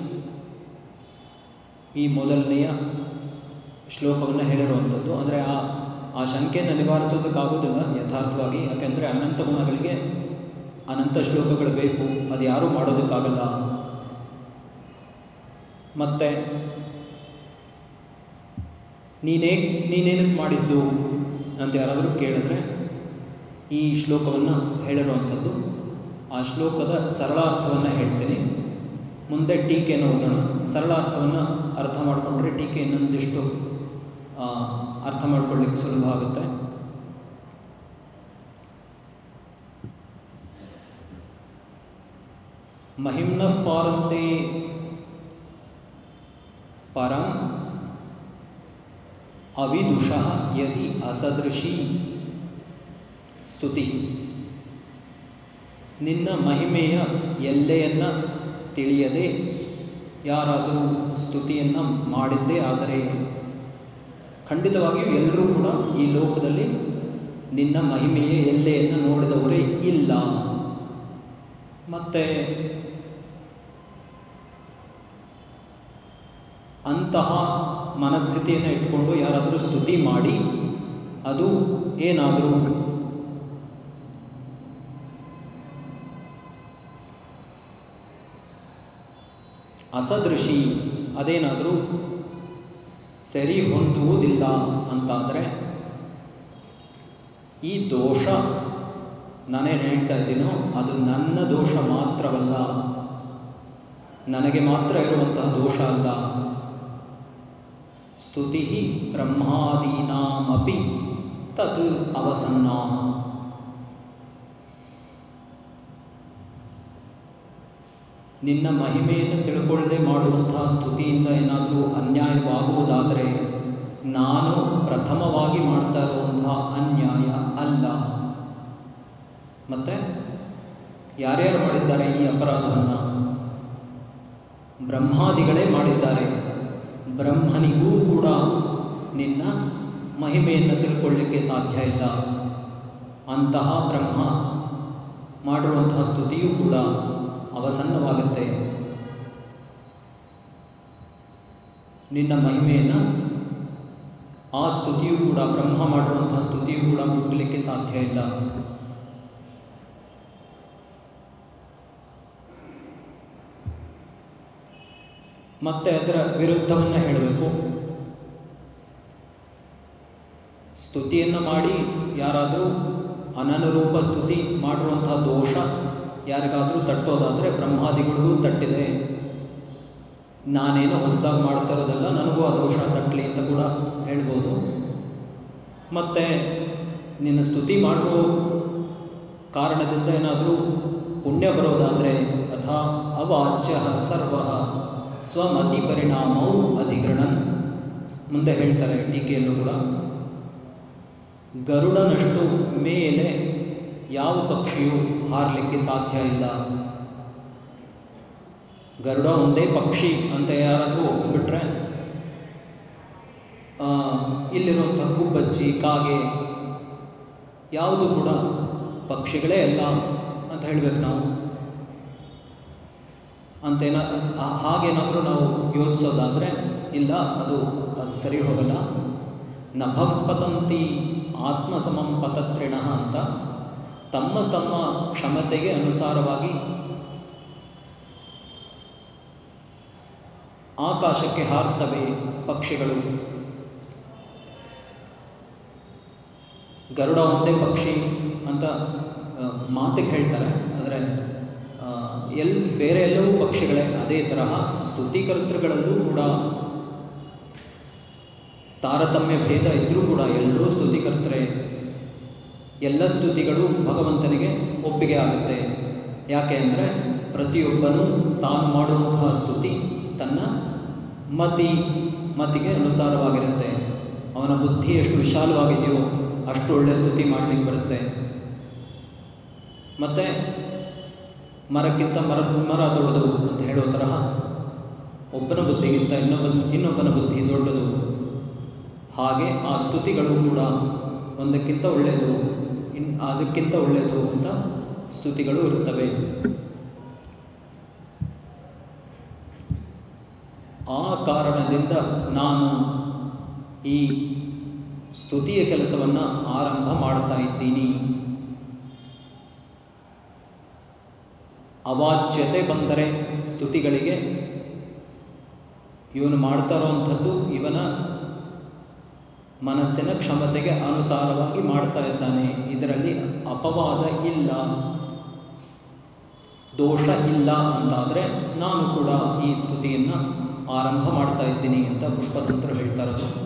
ಈ ಮೊದಲನೆಯ ಶ್ಲೋಕವನ್ನು ಹೇಳಿರುವಂಥದ್ದು. ಅಂದರೆ ಆ ಆ ಶಂಕೆಯನ್ನು ನಿವಾರಿಸೋದಕ್ಕಾಗೋದಿಲ್ಲ ಯಥಾರ್ಥವಾಗಿ. ಯಾಕೆಂದರೆ ಅನಂತ ಗುಣಗಳಿಗೆ ಅನಂತ ಶ್ಲೋಕಗಳು ಬೇಕು. ಅದು ಯಾರೂ ಮಾಡೋದಕ್ಕಾಗಲ್ಲ. ಮತ್ತೆ ನೀನೇ ನೀನೇನಕ್ಕೆ ಮಾಡಿದ್ದು? ಅಂತ ಯಾರಾದರೂ ಕೇಳಿದ್ರೆ ಈ ಶ್ಲೋಕವನ್ನು ಹೇಳಿರುವಂಥದ್ದು. ಆ ಶ್ಲೋಕದ ಸರಳ ಅರ್ಥವನ್ನು ಹೇಳ್ತೀನಿ. ಮುಂದೆ ಟೀಕೆಯನ್ನು ಓದೋಣ. ಸರಳಾರ್ಥವನ್ನು ಅರ್ಥ ಮಾಡಿಕೊಂಡ್ರೆ ಟೀಕೆ ಇನ್ನೊಂದಿಷ್ಟು ಅರ್ಥ ಮಾಡ್ಕೊಳ್ಳಿಕ್ಕೆ ಸುಲಭ ಆಗುತ್ತೆ. ಮಹಿಮ್ನ ಪಾರಂತೆ ಪರಂ ಅವಿದುಷಃ ಯದಿ ಅಸದೃಶಿ. ಸ್ತುತಿ. ನಿನ್ನ ಮಹಿಮೆಯ ಎಲ್ಲೆಯನ್ನ ತಿಳಿಯದೆ ಯಾರಾದರೂ ಸ್ತುತಿಯನ್ನು ಮಾಡಿದ್ದೇ ಆದರೆ ಖಂಡಿತವಾಗಿಯೂ ಎಲ್ಲರೂ ಕೂಡ ಈ ಲೋಕದಲ್ಲಿ ನಿನ್ನ ಮಹಿಮೆಯ ಎಲ್ಲೆಯನ್ನು ನೋಡಿದವರೇ ಇಲ್ಲ. ಮತ್ತೆ ಅಂತಹ ಮನಸ್ಥಿತಿಯನ್ನು ಇಟ್ಕೊಂಡು ಯಾರಾದರೂ ಸ್ತುತಿ ಮಾಡಿ ಅದು ಏನಾದರೂ. ಅಸದೃಶಿ ಅದೇನಾದರೂ ಸರಿ ಹೊಂದುವುದಿಲ್ಲ ಅಂತಾದರೆ ಈ ದೋಷ ನಾನೇನು ಹೇಳ್ತಾ ಇದ್ದೀನೋ ಅದು ನನ್ನ ದೋಷ ಮಾತ್ರವಲ್ಲ. ನನಗೆ ಮಾತ್ರ ಇರುವಂತಹ ದೋಷ ಅಲ್ಲ. ಸ್ತುತಿ ब्रह्मादीनामपि ತತ್ ಅವಸನ್ನ ನಿನ್ನ ಮಹಿಮೆಯನ್ನು ತಿಳ್ಕೊಳ್ಳದೆ ಮಾಡುವಂತಹ ಸ್ತುತಿಯಿಂದ ಏನಾದರೂ ಅನ್ಯಾಯವಾಗುವುದಾದರೆ ನಾನು ಪ್ರಥಮವಾಗಿ ಮಾಡ್ತಾ ಇರುವಂತಹ ಅನ್ಯಾಯ ಅಲ್ಲ. ಮತ್ತೆ ಯಾರ್ಯಾರು ಮಾಡಿದ್ದಾರೆ ಈ ಅಪರಾಧವನ್ನು? ಬ್ರಹ್ಮಾದಿಗಳೇ ಮಾಡಿದ್ದಾರೆ. ಬ್ರಹ್ಮನಿಗೂ ಕೂಡ ನಿನ್ನ ಮಹಿಮೆಯನ್ನು ತಿಳ್ಕೊಳ್ಳಿಕ್ಕೆ ಸಾಧ್ಯ ಇಲ್ಲ. ಅಂತಹ ಬ್ರಹ್ಮ ಮಾಡಿರುವಂತಹ ಸ್ತುತಿಯೂ ಕೂಡ ಅವಸನ್ನವಾಗುತ್ತೆ. ನಿನ್ನ ಮಹಿಮೆಯನ್ನು ಆ ಸ್ತುತಿಯೂ ಕೂಡ ಬ್ರಹ್ಮ ಮಾಡಿರುವಂತಹ ಸ್ತುತಿಯೂ ಕೂಡ ಮುಟ್ಟಲಿಕ್ಕೆ ಸಾಧ್ಯ ಇಲ್ಲ. ಮತ್ತೆ ಅದರ ವಿರುದ್ಧವನ್ನು ಹೇಳಬೇಕು. ಸ್ತುತಿಯನ್ನು ಮಾಡಿ, ಯಾರಾದರೂ ಅನನುರೂಪ ಸ್ತುತಿ ಮಾಡಿರುವಂತಹ ದೋಷ ಯಾರಿಗಾದರೂ ತಟ್ಟೋದಾದರೆ ಬ್ರಹ್ಮಾದಿಗಳಿಗೂ ತಟ್ಟಿದೆ ನಾನೇನು ಹೊಸದಾಗಿ ಮಾಡ್ತಾ ಇರೋದಲ್ಲ, ನನಗೂ ಆ ದೋಷ ತಟ್ಟಲಿ ಅಂತ ಕೂಡ ಹೇಳ್ಬೋದು. ಮತ್ತೆ ನಿನ್ನ ಸ್ತುತಿ ಮಾಡುವ ಕಾರಣದಿಂದ ಏನಾದರೂ ಪುಣ್ಯ ಬರೋದಾದರೆ ಅಥವಾ ಅವಾಚ್ಯ ಸರ್ವ ಸ್ವಮತಿ ಪರಿಣಾಮವು ಅಧಿಗ್ರಹಣನ್ ಮುಂದೆ ಹೇಳ್ತಾರೆ ಟೀಕೆಯನ್ನು ಕೂಡ. ಗರುಡನಷ್ಟು ಮೇಲೆ ಯಾವ ಪಕ್ಷಿಯು ಹಾರಲಿಕ್ಕೆ ಸಾಧ್ಯ ಇಲ್ಲ. ಗರುಡ ಒಂದೇ ಪಕ್ಷಿ ಅಂತ ಯಾರಾದರೂ ಒಪ್ಪಿಬಿಟ್ರೆ ಇಲ್ಲಿರುವಂಥ ಗುಬ್ಬಚ್ಚಿ, ಕಾಗೆ, ಯಾವುದು ಕೂಡ ಪಕ್ಷಿಗಳೇ ಅಲ್ಲ ಅಂತ ಹೇಳ್ಬೇಕು ನಾವು. ಅಂತೇನ ಹಾಗೇನಾದರೂ ನಾವು ಯೋಚಿಸೋದಾದರೆ ಇಲ್ಲ, ಅದು ಅದು ಸರಿ ಹೋಗಲ್ಲ. ನಭಃ ಪತಂತಿ ಆತ್ಮಸಮಂ ಪತತ್ರಿಣ ಅಂತ ತಮ್ಮ ತಮ್ಮ ಕ್ಷಮತೆಗೆ ಅನುಸಾರವಾಗಿ ಆಕಾಶಕ್ಕೆ ಹಾರ್ತವೆ ಪಕ್ಷಿಗಳು. ಗರುಡ ಒಂದೇ ಪಕ್ಷಿ ಅಂತ ಮಾತಿಗೆ ಹೇಳ್ತಾರೆ. ಆದರೆ ಎಲ್, ಬೇರೆ ಎಲ್ಲವೂ ಪಕ್ಷಿಗಳೇ, ಅದೇ ತರಹ ಸ್ತುತಿಕರ್ತೃಗಳಲ್ಲೂ ಕೂಡ ತಾರತಮ್ಯ ಭೇದ ಇದ್ರೂ ಕೂಡ ಎಲ್ಲರೂ ಸ್ತುತಿಕರ್ತರೆ ಎಲ್ಲ ಸ್ತುತಿಗಳು ಭಗವಂತನಿಗೆ ಒಪ್ಪಿಗೆ ಆಗುತ್ತೆ. ಯಾಕೆ ಅಂದರೆ ಪ್ರತಿಯೊಬ್ಬನೂ ತಾನು ಮಾಡುವಂತಹ ಸ್ತುತಿ ತನ್ನ ಮತಿ, ಮತಿಗೆ ಅನುಸಾರವಾಗಿರುತ್ತೆ. ಅವನ ಬುದ್ಧಿ ಎಷ್ಟು ವಿಶಾಲವಾಗಿದೆಯೋ ಅಷ್ಟು ಒಳ್ಳೆ ಸ್ತುತಿ ಮಾಡಲಿಕ್ಕೆ ಬರುತ್ತೆ. ಮತ್ತೆ ಮರಕ್ಕಿಂತ ಮರ ಮರ ದೊಡ್ಡದು ಅಂತ ಹೇಳೋ ತರಹ ಒಬ್ಬನ ಬುದ್ಧಿಗಿಂತ ಇನ್ನೊಬ್ಬ, ಇನ್ನೊಬ್ಬನ ಬುದ್ಧಿ ದೊಡ್ಡದು. ಹಾಗೆ ಆ ಸ್ತುತಿಗಳು ಕೂಡ ಒಂದಕ್ಕಿಂತ ಒಳ್ಳೆಯದು, ಇನ್, ಅದಕ್ಕಿಂತ ಒಳ್ಳೆಯದು ಅಂತ ಸ್ತುತಿಗಳು ಇರುತ್ತವೆ. ಆ ಕಾರಣದಿಂದ ನಾನು ಈ ಸ್ತುತಿಯ ಕೆಲಸವನ್ನು ಆರಂಭ ಮಾಡ್ತಾ ಇದ್ದೀನಿ. ಅವಾಚ್ಯತೆ ಬಂದರೆ ಸ್ತುತಿಗಳಿಗೆ ಇವನು ಮಾಡ್ತಾ ಇರೋವಂಥದ್ದು ಇವನ ಮನಸ್ಸಿನ ಕ್ಷಮತೆಗೆ ಅನುಸಾರವಾಗಿ ಮಾಡ್ತಾ ಇದ್ದಾನೆ ಇದರಲ್ಲಿ ಅಪವಾದ ಇಲ್ಲ, ದೋಷ ಇಲ್ಲ ಅಂತಾದರೆ ನಾನು ಕೂಡ ಈ ಸ್ತುತಿಯನ್ನ ಆರಂಭ ಮಾಡ್ತಾ ಇದ್ದೀನಿ ಅಂತ ಪುಷ್ಪತಂತ್ರ ಹೇಳ್ತಾ ಇರೋದು.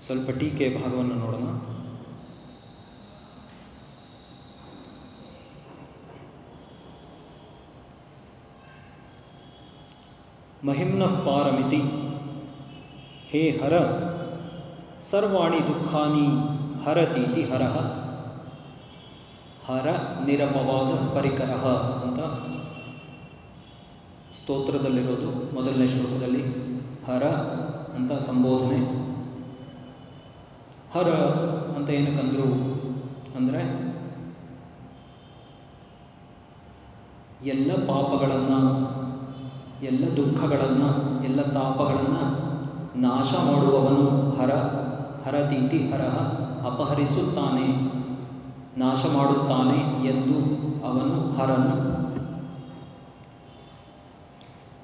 ಸ್ವಲ್ಪ ಟೀಕೆ ಭಾಗವನ್ನು ನೋಡೋಣ. ಮಹಿಮ್ನ ಪಾರಮಿತಿ, ಹೇ ಹರ, ಸರ್ವಾಣಿ ದುಃಖಾನಿ ಹರತೀತಿ ಹರಹ ಹರ ನಿರಮವಾದ ಪರಿಕರ ಅಂತ ಸ್ತೋತ್ರದಲ್ಲಿರೋದು ಮೊದಲನೇ ಶ್ಲೋಕದಲ್ಲಿ. ಹರ ಅಂತ ಸಂಬೋಧನೆ. ಹರ ಅಂತ ಏನಕ್ಕಂದ್ರು ಅಂದರೆ ಎಲ್ಲ ಪಾಪಗಳನ್ನು, ಎಲ್ಲ ದುಃಖಗಳನ್ನು, ಎಲ್ಲ ತಾಪಗಳನ್ನು ನಾಶ ಮಾಡುವವನು ಹರ ಹರತೀತಿ ಹರಹ ಅಪಹರಿಸುತ್ತಾನೆ, ನಾಶ ಮಾಡುತ್ತಾನೆ ಎಂದು ಅವನು ಹರನು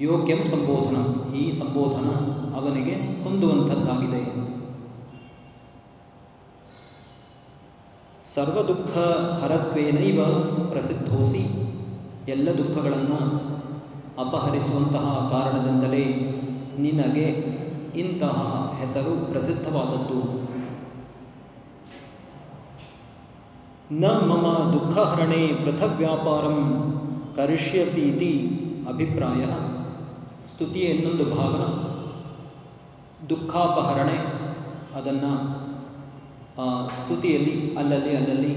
ಯೋಗ್ಯಂ ಸಂಬೋಧನ. ಈ ಸಂಬೋಧನ ಅವನಿಗೆ ಹೊಂದುವಂಥದ್ದಾಗಿದೆ. ಸರ್ವ ದುಃಖ ಹರತ್ವೇನೈವ ಪ್ರಸಿದ್ಧೋಸಿ. ಎಲ್ಲ ದುಃಖಗಳನ್ನು ಅಪಹರಿಸುವಂತಹ ಕಾರಣದಿಂದಲೇ ನಿನಗೆ ಇಂತಹ ಹೆಸರು ಪ್ರಸಿದ್ಧವಾದದ್ದು. ನ ಮಮ ದುಃಖಹರಣೆ ಪೃಥಕ್ ವ್ಯಾಪಾರಂ ಕರಿಷ್ಯಸೀತಿ ಅಭಿಪ್ರಾಯ. ಸ್ತುತಿಯ ಇನ್ನೊಂದು ಭಾಗ ದುಃಖಾಪಹರಣೆ, ಅದನ್ನ ಸ್ತುತಿಯಲ್ಲಿ, ಅಲ್ಲಲ್ಲಿ ಅಲ್ಲಲ್ಲಿ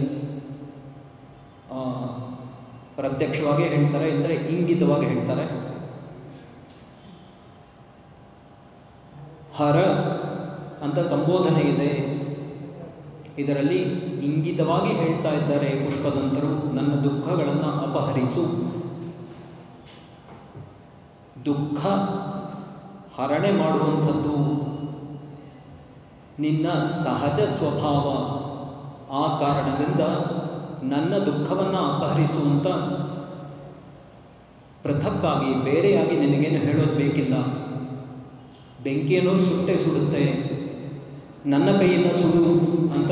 ಪ್ರತ್ಯಕ್ಷವಾಗಿ ಹೇಳ್ತಾರೆ ಎಂದರೆ ಇಂಗಿತವಾಗಿ ಹೇಳ್ತಾರೆ. ಹರ ಅಂತ ಸಂಬೋಧನೆ ಇದೆ. ಇದರಲ್ಲಿ ಇಂಗಿತವಾಗಿ ಹೇಳ್ತಾ ಇದ್ದಾರೆ ಪುಷ್ಪದಂತರು, ನನ್ನ ದುಃಖಗಳನ್ನು ಅಪಹರಿಸು. ದುಃಖ ಹರಣೆ ಮಾಡುವಂಥದ್ದು. ನಿನ್ನ ಸಹಜ ಸ್ವಭಾವ ಆ ಕಾರಣದಿಂದ ನನ್ನ ದುಃಖವನ್ನು ಅಪಹರಿಸುವಂಥ ಪೃಥಕ್ಕಾಗಿ ಬೇರೆಯಾಗಿ ನಿನಗೇನು ಹೇಳೋದು ಬೇಕಿಲ್ಲ. ಬೆಂಕಿ ಅನ್ನೋದು ಸುಟ್ಟೆ ಸುಡುತ್ತೆ. ನನ್ನ ಕೈಯನ್ನು ಸುಡು ಅಂತ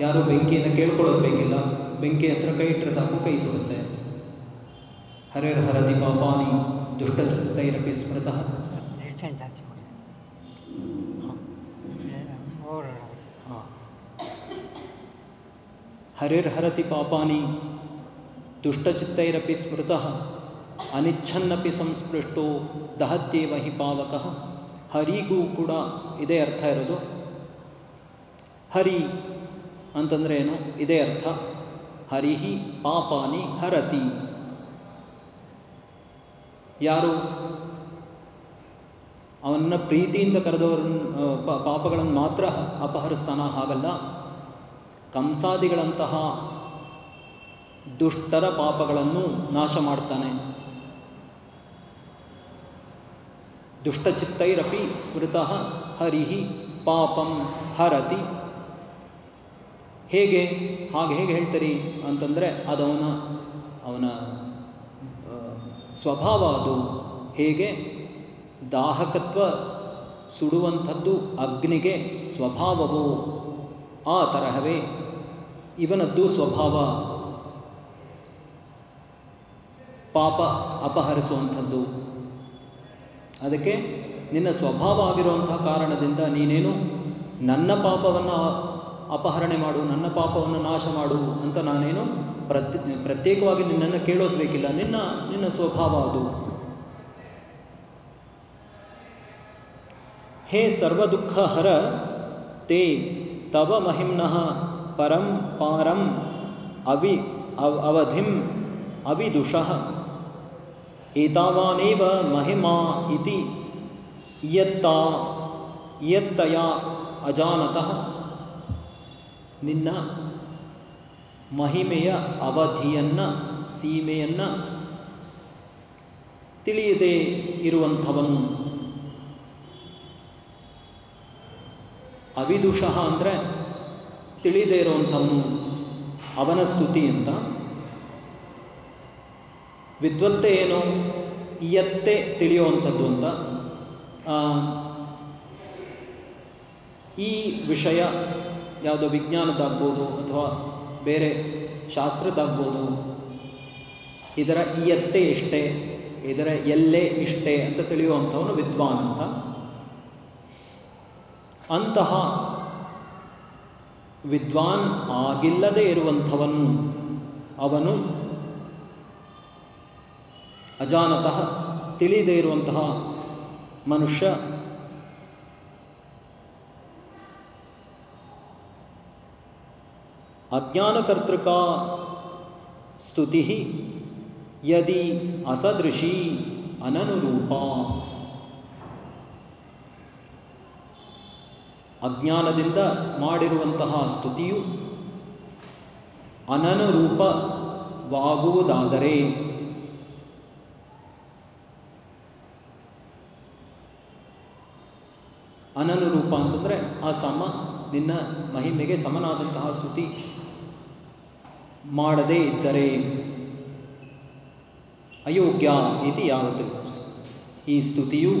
ಯಾರು ಬೆಂಕಿಯನ್ನು ಕೇಳ್ಕೊಳ್ಳೋದು ಬೇಕಿಲ್ಲ. ಬೆಂಕಿ ಹತ್ರ ಕೈ ಇಟ್ಟರೆ ಸಾಕು, ಕೈ ಸುಡುತ್ತೆ. ಹರೇರ್ ಹರದಿ ಪಾಪಾನಿ ದುಷ್ಟಚಿತ್ತೈರಪಿ ಸ್ಮೃತಃ. ಹರಿರ್ಹರತಿ ಪಾಪಾನಿ ದುಷ್ಟಚಿತ್ತೈರಪಿ ಸ್ಮೃತಃ. ಅನಿಚ್ಛನ್ನಪಿ ಸಂಸ್ಪೃಷ್ಟೋ ದಹತ್ಯೇವ ಹಿ ಪಾವಕಃ. ಹರಿಗೂ ಕೂಡ ಇದೇ ಅರ್ಥ ಇರೋದು. ಹರಿ ಅಂತಂದ್ರೆ ಏನು? ಇದೇ ಅರ್ಥ. ಹರಿಹಿ ಪಾಪಾನಿ ಹರತಿ. ಯಾರು? ಅವನ್ನ ಪ್ರೀತಿಯಿಂದ ಕರೆದವರನ್ನು ಪಾಪಗಳನ್ನು ಮಾತ್ರ ಅಪಹರಿಸ್ತಾನ? ಹಾಗಲ್ಲ. ಕಂಸಾದಿಗಳಂತಹ ದುಷ್ಟರ ಪಾಪಗಳನ್ನು ನಾಶ ಮಾಡ್ತಾನೆ. ದುಷ್ಟಚಿತ್ತೈರಪಿ ಸ್ಮೃತಃ ಹರಿಹಿ ಪಾಪಂ ಹರತಿ. ಹೇಗೆ? ಹಾಗೆ ಹೇಗೆ ಹೇಳ್ತೀರಿ ಅಂತಂದರೆ, ಅದವನ, ಅವನ ಸ್ವಭಾವ ಅದು ಹೇಗೆ? ದಾಹಕತ್ವ ಸುಡುವಂಥದ್ದು ಅಗ್ನಿಗೆ ಸ್ವಭಾವವು? ಆ ತರಹವೇ. ಇವನದ್ದು ಸ್ವಭಾವ ಪಾಪ ಅಪಹರಿಸುವಂಥದ್ದು. ಅದಕ್ಕೆ ನಿನ್ನ ಸ್ವಭಾವ ಆಗಿರುವಂತಹ ಕಾರಣದಿಂದ ನೀನೇನು ನನ್ನ ಪಾಪವನ್ನು ಅಪಹರಣೆ ಮಾಡು, ನನ್ನ ಪಾಪವನ್ನು ನಾಶ ಮಾಡು ಅಂತ ನಾನೇನು ಪ್ರತ್ಯ ಪ್ರತ್ಯೇಕವಾಗಿ ನಿನ್ನನ್ನು ಕೇಳೋದು ಬೇಕಿಲ್ಲ. ನಿನ್ನ ನಿನ್ನ ಸ್ವಭಾವ ಅದು. ಹೇ ಸರ್ವ ದುಃಖ ಹರ ತೇ ತವ ಮಹಿಮ್ನಃ ಪರಂ ಪಾರಂ ಅವಿ, ಅವಧಿಂ ಅವಿದುಷಃ. ಏತಾವಾನೇವ ಮಹಿಮಾ ಇತಿ, ಇಯತ್ತಾ, ಇಯತ್ತಯ ಅಜಾನತಃ. ನಿನ್ನ ಮಹಿಮೆಯ ಅವಧಿಯನ್ನ, ಸೀಮೆಯನ್ನ ತಿಳಿಯದೆ ಇರುವಂಥವನು. ಅವಿದುಷಃ ಅಂದರೆ ತಿಳಿದೇ ಇರುವಂಥವನು. ಅವನ ಸ್ತುತಿ ಅಂತ. ವಿದ್ವತ್ತೆ ಏನು ಇಯತ್ತೆ ತಿಳಿಯುವಂಥದ್ದು ಅಂತ. ಈ ವಿಷಯ, ಯಾವುದೋ ವಿಜ್ಞಾನದ್ದಾಗ್ಬೋದು ಅಥವಾ ಬೇರೆ ಶಾಸ್ತ್ರದ್ದಾಗ್ಬೋದು. ಇದರ ಇಯತ್ತೆ ಇಷ್ಟೇ ಇದರ ಎಲ್ಲೇ ಇಷ್ಟೇ ಅಂತ ತಿಳಿಯುವಂಥವನು ವಿದ್ವಾನ್ ಅಂತ. ಅಂತಹ ವಿದ್ವಾನ್ ಆಗಿಲ್ಲದೆ ಇರುವಂಥವನು ಅವನು ಅಜಾನತಃ ತಿಳಿದೇ ಇರುವಂತಹ ಮನುಷ್ಯ ಅಜ್ಞಾನಕರ್ತೃಕ ಸ್ತುತಿ ಯದಿ ಅಸದೃಶಿ ಅನನುರೂಪ. ಅಜ್ಞಾನದಿಂದ ಮಾಡಿರುವಂತಹ ಸ್ತುತಿಯು ಅನನುರೂಪವಾಗುವುದಾದರೆ. ಅನನುರೂಪ ಅಂತಂದರೆ ಆ ಸಮ ನಿನ್ನ ಮಹಿಮೆಗೆ ಸಮನಾದಂತಹ ಸ್ತುತಿ. ಮಾಡದೇ ಇದ್ದರೆ ಅಯೋಗ್ಯ ಇತಿ ಯಾವತ್ತು ಈ ಸ್ತುತಿಯು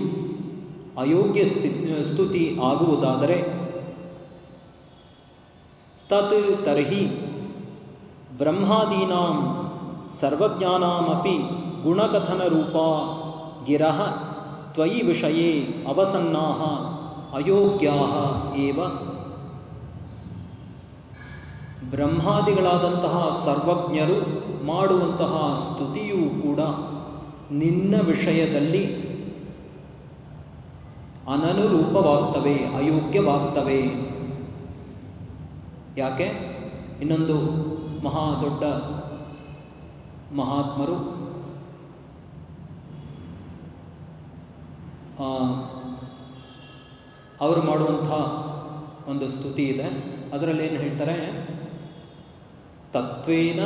ಅಯೋಗ್ಯ ಸ್ತುತಿ ಆಗುವುದಾದರೆ ತತ್ ತರ್ಹಿ ಬ್ರಹ್ಮಾದೀನಾಂ ಸರ್ವಜ್ಞಾನಾಮಪಿ ಗುಣಕಥನರೂಪ ಗಿರಹ ತ್ವಯಿ ವಿಷಯೇ ಅವಸನ್ನಾ ಅಯೋಗ್ಯಾ ಏವ ಬ್ರಹ್ಮಾದಿಗಳಾದಂತಹ ಸರ್ವಜ್ಞರು ಮಾಡುವಂತಹ ಸ್ತುತಿಯೂ ಕೂಡ ನಿನ್ನ ವಿಷಯದಲ್ಲಿ ಅನನುರೂಪವಾಗ್ತವೆ, ಅಯೋಗ್ಯವಾಗ್ತವೆ. ಯಾಕೆ? ಇನ್ನೊಂದು ಮಹಾ ದೊಡ್ಡ ಮಹಾತ್ಮರು ಅವರು ಮಾಡುವಂಥ ಒಂದು ಸ್ತುತಿ ಇದೆ. ಅದರಲ್ಲಿ ಏನು ಹೇಳ್ತಾರೆ? ತತ್ವೇನ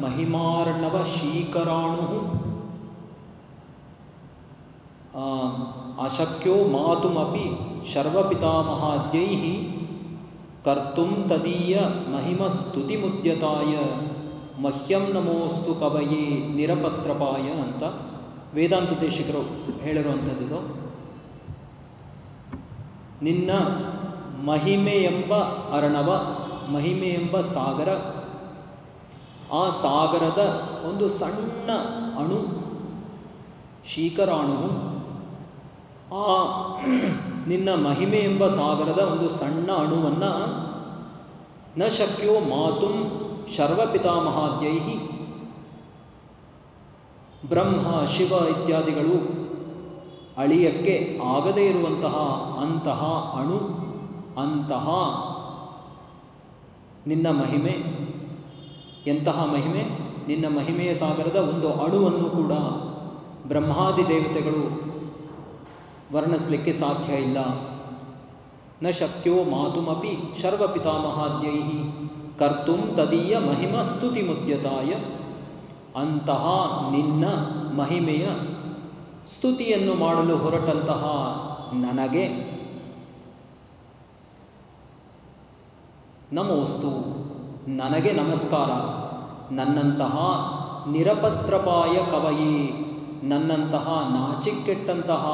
ಮಹಿಮಾರ್ಣವ ಶೀಕರಾಣು. ಅಶಕ್ಯೋ ಮಾತುಮಪಿ ಶರ್ವಪಿತಾಮಹಾದ್ಯೈ ಕರ್ತುಂ ತದೀಯ ಮಹಿಮಸ್ತುತಿಮುದ್ಯತಾಯ ಮಹ್ಯಂ ನಮೋಸ್ತು ಕವಯೇ ನಿರಪತ್ರಪಾಯ ಅಂತ ವೇದಾಂತ ದೇಶಿಕರು ಹೇಳಿರುವಂಥದ್ದು ನಿನ್ನ ಮಹಿಮೆ ಎಂಬ ಅರಣವ ಮಹಿಮೆ ಎಂಬ ಸಾಗರ ಆ ಸಾಗರದ ಒಂದು ಸಣ್ಣ ಅಣು ಶೀಕರಾಣು ಆ ನಿನ್ನ ಮಹಿಮೆ ಎಂಬ ಸಾಗರದ ಒಂದು ಸಣ್ಣ ಅಣುವನ್ನು ನ ಶಕ್ಯೋ ಮಾತುಂ ಶರ್ವಪಿತಾಮಹಾದ್ಯೈ ಬ್ರಹ್ಮ, ಶಿವ ಇತ್ಯಾದಿಗಳು ಅಳಿಯಕ್ಕೆ ಆಗದೇ ಇರುವಂತಹ ಅಂತಹ ಅಣು, ಅಂತಹ ನಿನ್ನ ಮಹಿಮೆ. ಎಂತಹ ಮಹಿಮೆ? ನಿನ್ನ ಮಹಿಮೆಯ ಸಾಗರದ ಒಂದು ಅಣುವನ್ನು ಕೂಡ ಬ್ರಹ್ಮಾದಿ ದೇವತೆಗಳು ವರ್ಣಿಸಲಿಕ್ಕೆ ಸಾಧ್ಯ ಇಲ್ಲ. ನ ಶಕ್ಯೋ ಮಾತುಮಪಿ ಶರ್ವಪಿತಾಮಹಾದ್ಯೈ. ಕರ್ತುಂ ತದೀಯ ಮಹಿಮ ಸ್ತುತಿ ಮುದ್ಯತಾಯ ಅಂತಹ ನಿನ್ನ ಮಹಿಮೆಯ ಸ್ತುತಿಯನ್ನು ಮಾಡಲು ಹೊರಟಂತಹ ನನಗೆ ನಮೋಸ್ತು. ನನಗೆ ನಮಸ್ಕಾರ. ನನ್ನಂತಹ ನಿರಪತ್ರಪಾಯ ಕವಯಿ, ನನ್ನಂತಹ ನಾಚಿಕ್ಕೆಟ್ಟಂತಹ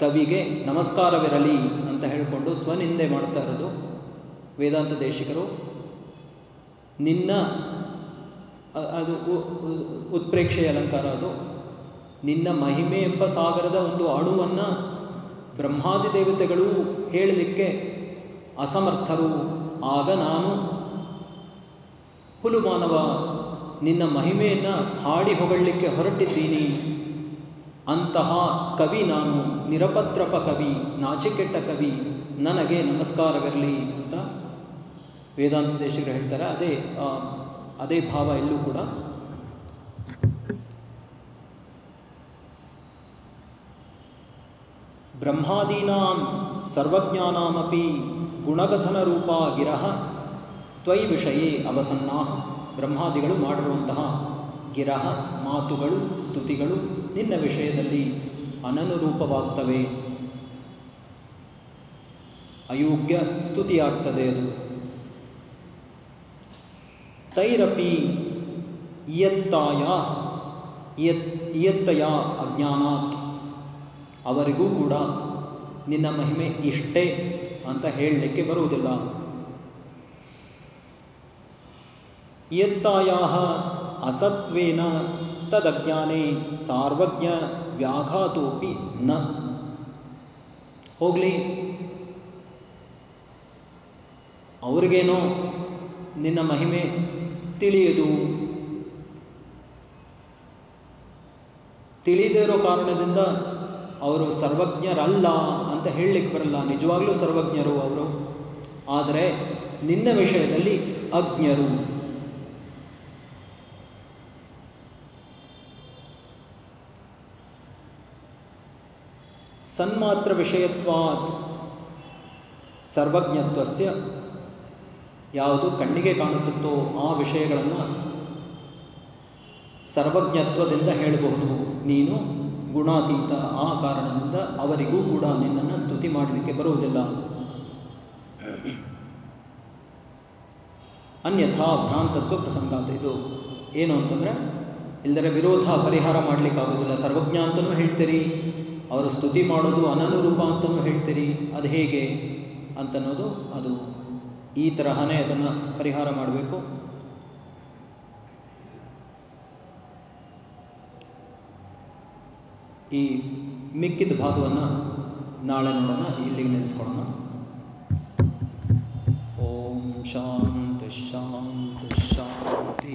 ಕವಿಗೆ ನಮಸ್ಕಾರವಿರಲಿ ಅಂತ ಹೇಳಿಕೊಂಡು ಸ್ವನಿಂದೆ ಮಾಡ್ತಾ ಇರೋದು ವೇದಾಂತ ದೇಶಿಕರು. ನಿನ್ನ ಅದು ಉತ್ಪ್ರೇಕ್ಷೆಯ ಅಲಂಕಾರ ಅದು. ನಿನ್ನ ಮಹಿಮೆ ಎಂಬ ಸಾಗರದ ಒಂದು ಅಣುವನ್ನು ಬ್ರಹ್ಮಾದಿ ದೇವತೆಗಳು ಹೇಳಲಿಕ್ಕೆ ಅಸಮರ್ಥರು. ಆಗ ನಾನು ಹುಲು ಮಾನವ, ನಿನ್ನ ಮಹಿಮೆಯನ್ನು ಹಾಡಿ ಹೊಗಳಲಿಕ್ಕೆ ಹೊರಟಿದ್ದೀನಿ. ಅಂತಹ ಕವಿ ನಾನು, ನಿರಪತ್ರಪ ಕವಿ, ನಾಚಿಕೆಟ್ಟ ಕವಿ, ನನಗೆ ನಮಸ್ಕಾರವಿರಲಿ ಅಂತ ವೇದಾಂತ ದೇಶಿಗರು ಹೇಳ್ತಾರೆ. ಅದೇ ಅದೇ ಭಾವ ಎಲ್ಲೂ ಕೂಡ. ಬ್ರಹ್ಮಾದೀನಾಂ ಸರ್ವಜ್ಞಾನಾಮಪಿ ಗುಣಗಥನ ರೂಪ ಗಿರಹ ತ್ವೈ ವಿಷಯೇ ಅವಸನ್ನಾಹ ಬ್ರಹ್ಮಾದಿಗಳು ಮಾಡಿರುವಂತಹ ಗಿರಹ, ಮಾತುಗಳು, ಸ್ತುತಿಗಳು ನಿನ್ನ ವಿಷಯದಲ್ಲಿ ಅನನುರೂಪವಾಗ್ತವೆ. ಅಯೋಗ್ಯ ಸ್ತುತಿಯಾಗ್ತದೆ ಅದು. ತೈರಪಿ ಇಯತ್ತಾಯ, ಇಯತ್, ಇಯತ್ತಯ ಅಜ್ಞಾನಾತ್. ಅವರಿಗೂ ಕೂಡ ನಿನ್ನ ಮಹಿಮೆ ಇಷ್ಟೇ ಅಂತ ಹೇಳಲಿಕ್ಕೆ ಬರುವುದಿಲ್ಲ. ಇಯತ್ತಾಯ ಅಸತ್ವೇನ ತದಜ್ಞಾನೇ ಸಾರ್ವಜ್ಞ ವ್ಯಾಘಾತೋಪಿ ನ ಹೋಗಲಿ. ಅವ್ರಿಗೇನೋ ನಿನ್ನ ಮಹಿಮೆ ತಿಳಿಯದು. ತಿಳಿದೇ ಕಾರಣದಿಂದ ಅವರು ಸರ್ವಜ್ಞರಲ್ಲ ಅಂತ ಹೇಳಲಿಕ್ಕೆ ಬರಲ್ಲ. ನಿಜವಾಗ್ಲೂ ಸರ್ವಜ್ಞರು ಅವರು. ಆದರೆ ನಿನ್ನ ವಿಷಯದಲ್ಲಿ ಅಜ್ಞರು. ಸನ್ಮಾತ್ರ ವಿಷಯತ್ವಾತ್ ಸರ್ವಜ್ಞತ್ವಸ್ಯ ಯಾವುದು ಕಣ್ಣಿಗೆ ಕಾಣಿಸುತ್ತೋ ಆ ವಿಷಯಗಳನ್ನು ಸರ್ವಜ್ಞತ್ವದಿಂದ ಹೇಳಬಹುದು. ನೀನು ಗುಣಾತೀತ ಆ ಕಾರಣದಿಂದ ಅವರಿಗೂ ಕೂಡ ನಿನ್ನನ್ನು ಸ್ತುತಿ ಮಾಡಲಿಕ್ಕೆ ಬರುವುದಿಲ್ಲ. ಅನ್ಯಥಾ ಭ್ರಾಂತತ್ವ ಪ್ರಸಂಗಾತ ಇದು. ಏನು ಅಂತಂದರೆ ಇಲ್ಲದರೆ ವಿರೋಧ ಪರಿಹಾರ ಮಾಡಲಿಕ್ಕಾಗೋದಿಲ್ಲ. ಸರ್ವಜ್ಞ ಅಂತಲೂ ಹೇಳ್ತೀರಿ ಅವರು ಸ್ತುತಿ ಮಾಡೋದು ಅನನುರೂಪ ಅಂತಲೂ ಹೇಳ್ತೀರಿ, ಅದು ಹೇಗೆ ಅಂತನ್ನೋದು ಅದು ಈ ತರಹನೇ ಅದನ್ನು ಪರಿಹಾರ ಮಾಡಬೇಕು. ಈ ಮಿಕ್ಕಿದ ಭಾಗವನ್ನು ನಾಳೆ ನೋಡೋಣ, ಇಲ್ಲಿಗೆ ನಿಲ್ಲಿಸ್ಕೊಳ್ಳೋಣ. ಓಂ ಶಾಂತಿ ಶಾಂತಿ ಶಾಂತಿ.